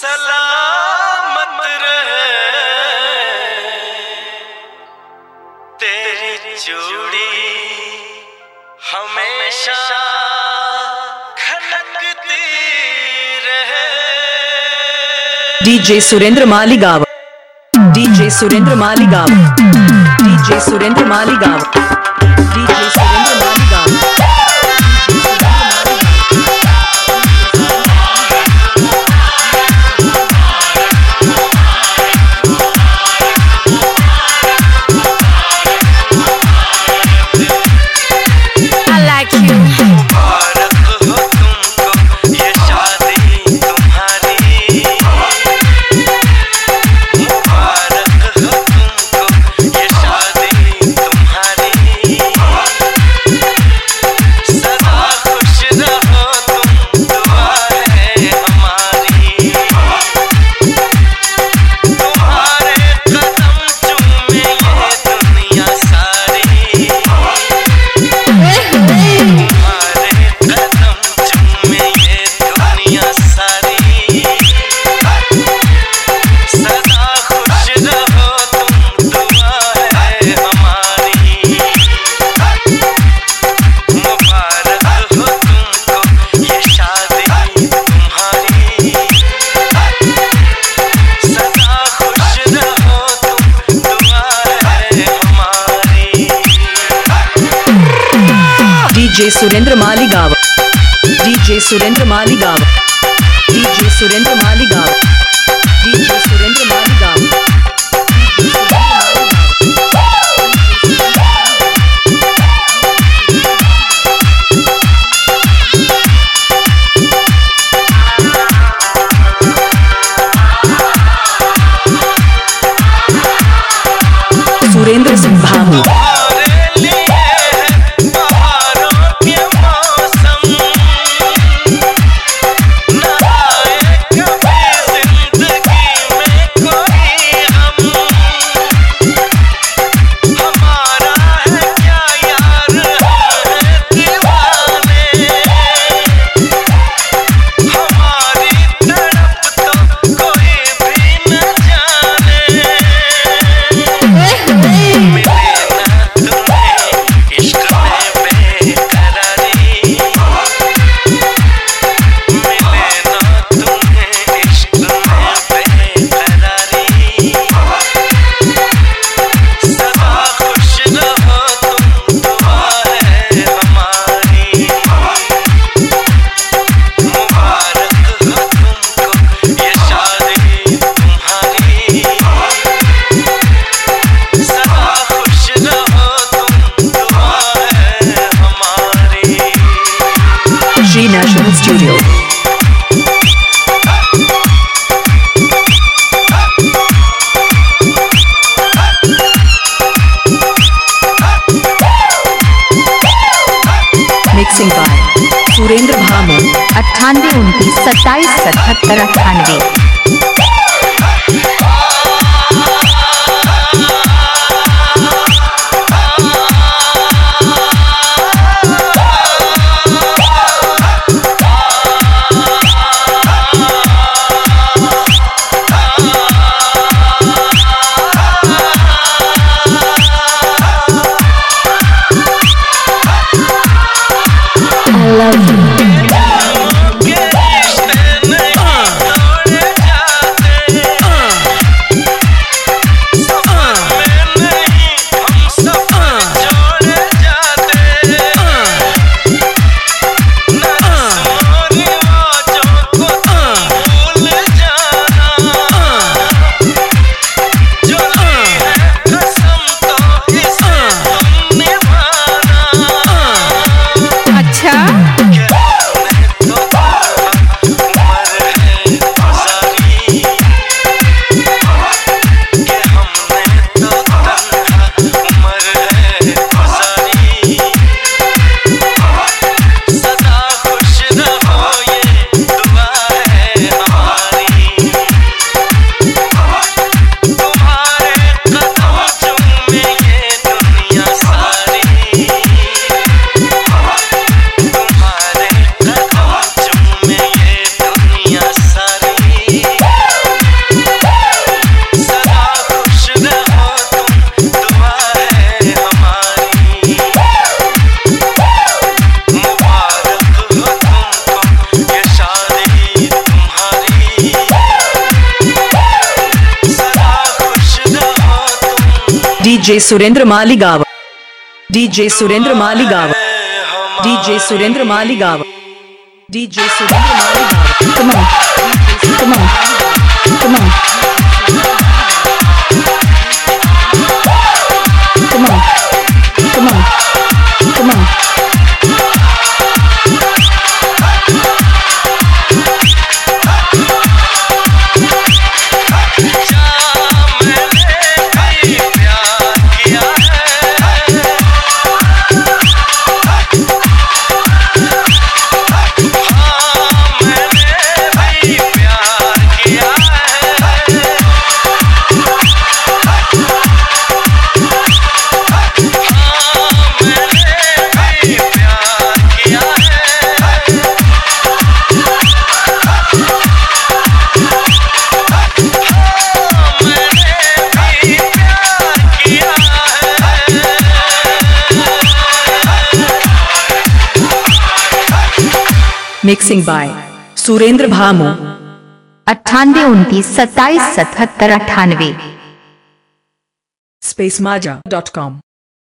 सलामत रहे। तेरी हमेशा खनकती रहे। DJ Surendra Maligawa. DJ Surendra Maligawa. DJ Surendra Maligawa. DJ Surendra Maligawa. D J Surendra Maligawa. D J Surendra Maligawa. D J Surendra Maligawa. इक्यानवे उनतीस सत्ताईस सतहत्तर अट्ठानवे। DJ Surendra Maligawa. DJ Surendra Maligawa. DJ Surendra Maligawa. DJ Surendra Maligawa. Mixing by Surendra Bhamo अट्ठानवे उन्तीस सत्ताईस सतहत्तर अट्ठानवे। स्पेस माजा डॉट कॉम